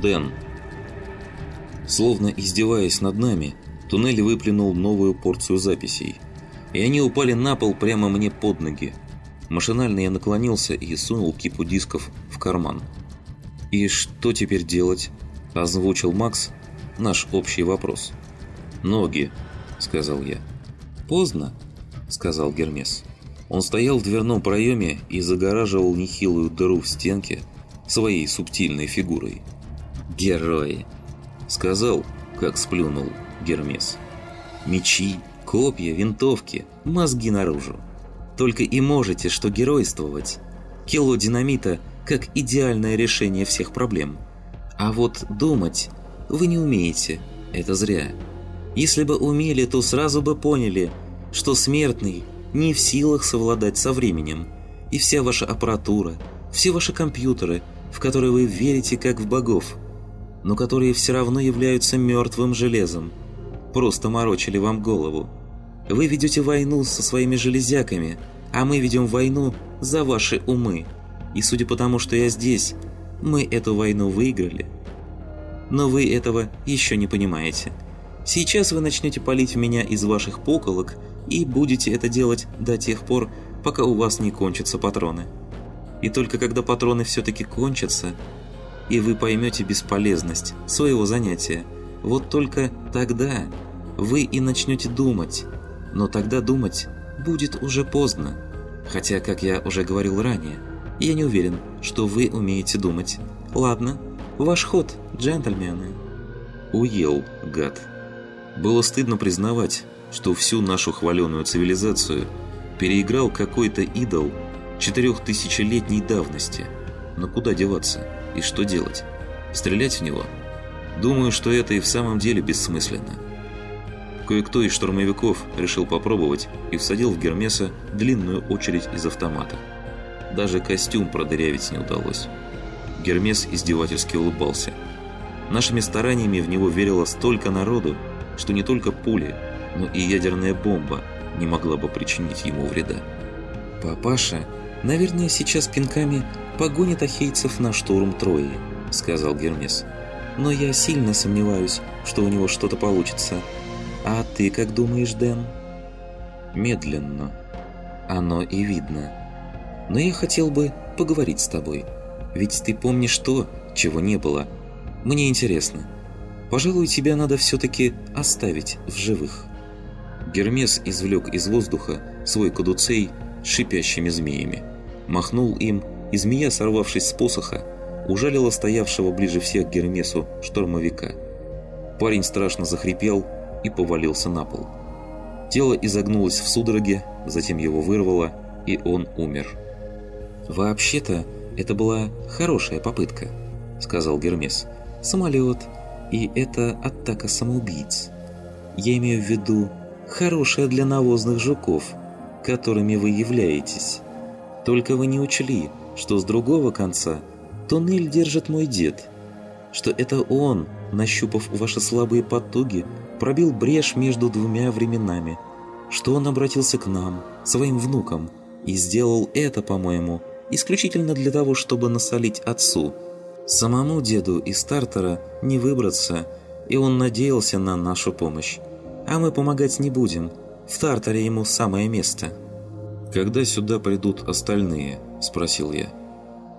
Дэн. Словно издеваясь над нами, туннель выплюнул новую порцию записей. И они упали на пол прямо мне под ноги. Машинально я наклонился и сунул кипу дисков в карман. «И что теперь делать?» – озвучил Макс наш общий вопрос. «Ноги», – сказал я. «Поздно», – сказал Гермес. Он стоял в дверном проеме и загораживал нехилую дыру в стенке своей субтильной фигурой. «Герои!» – сказал, как сплюнул Гермес. «Мечи, копья, винтовки, мозги наружу. Только и можете, что геройствовать. Кило динамита как идеальное решение всех проблем. А вот думать вы не умеете, это зря. Если бы умели, то сразу бы поняли, что смертный не в силах совладать со временем, и вся ваша аппаратура, все ваши компьютеры, в которые вы верите как в богов, но которые все равно являются мертвым железом, просто морочили вам голову. Вы ведете войну со своими железяками, а мы ведем войну за ваши умы. И судя по тому, что я здесь, мы эту войну выиграли. Но вы этого еще не понимаете. Сейчас вы начнете палить меня из ваших поколок и будете это делать до тех пор, пока у вас не кончатся патроны. И только когда патроны все-таки кончатся, и вы поймете бесполезность своего занятия, вот только тогда вы и начнете думать. Но тогда думать будет уже поздно. Хотя, как я уже говорил ранее, я не уверен, что вы умеете думать. Ладно, ваш ход, джентльмены. Уел, гад. Было стыдно признавать, что всю нашу хваленую цивилизацию переиграл какой-то идол четырехтысячелетней давности. Но куда деваться? И что делать? Стрелять в него? Думаю, что это и в самом деле бессмысленно. Кое-кто из штурмовиков решил попробовать и всадил в Гермеса длинную очередь из автомата. Даже костюм продырявить не удалось. Гермес издевательски улыбался. Нашими стараниями в него верило столько народу, что не только пули, но и ядерная бомба не могла бы причинить ему вреда. «Папаша, наверное, сейчас пинками погонит ахейцев на штурм Трои», — сказал Гермес. «Но я сильно сомневаюсь, что у него что-то получится. А ты как думаешь, Дэн?» «Медленно. Оно и видно. Но я хотел бы поговорить с тобой. Ведь ты помнишь то, чего не было. Мне интересно. Пожалуй, тебя надо все-таки оставить в живых». Гермес извлек из воздуха свой кадуцей с шипящими змеями. Махнул им, и змея, сорвавшись с посоха, ужалила стоявшего ближе всех к Гермесу штурмовика. Парень страшно захрипел и повалился на пол. Тело изогнулось в судороге, затем его вырвало, и он умер. «Вообще-то, это была хорошая попытка», — сказал Гермес. «Самолет, и это атака самоубийц. Я имею в виду хорошая для навозных жуков, которыми вы являетесь. Только вы не учли, что с другого конца туннель держит мой дед, что это он, нащупав ваши слабые потуги, пробил брешь между двумя временами, что он обратился к нам, своим внукам, и сделал это, по-моему, исключительно для того, чтобы насолить отцу. Самому деду из стартера не выбраться, и он надеялся на нашу помощь. А мы помогать не будем. В Тартаре ему самое место». «Когда сюда придут остальные?» – спросил я.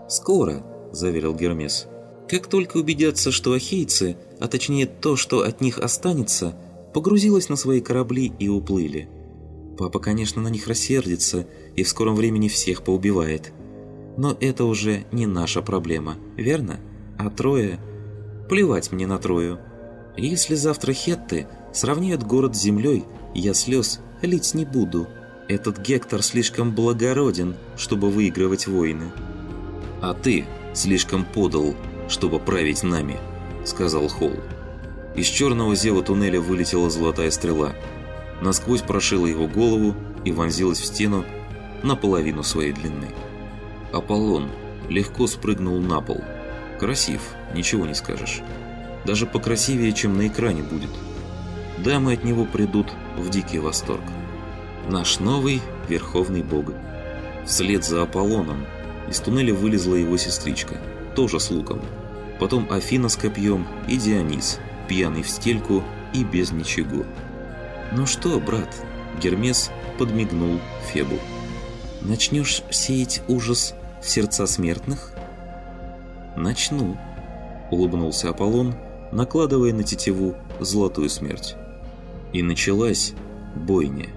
«Скоро», – заверил Гермес. «Как только убедятся, что ахейцы, а точнее то, что от них останется, погрузилось на свои корабли и уплыли. Папа, конечно, на них рассердится и в скором времени всех поубивает. Но это уже не наша проблема, верно? А Троя? Плевать мне на Трою. Если завтра хетты сравняют город с землей, я слез лить не буду. Этот Гектор слишком благороден, чтобы выигрывать войны. «А ты слишком подал, чтобы править нами», — сказал Холл. Из черного зева туннеля вылетела золотая стрела. Насквозь прошила его голову и вонзилась в стену наполовину своей длины. Аполлон легко спрыгнул на пол. Красив, ничего не скажешь. Даже покрасивее, чем на экране будет. Дамы от него придут в дикий восторг. Наш новый верховный бог. Вслед за Аполлоном из туннеля вылезла его сестричка, тоже с луком. Потом Афина с копьем и Дионис, пьяный в стельку и без ничего. «Ну что, брат?» Гермес подмигнул Фебу. «Начнешь сеять ужас в сердца смертных?» «Начну», — улыбнулся Аполлон, накладывая на тетиву золотую смерть. И началась бойня.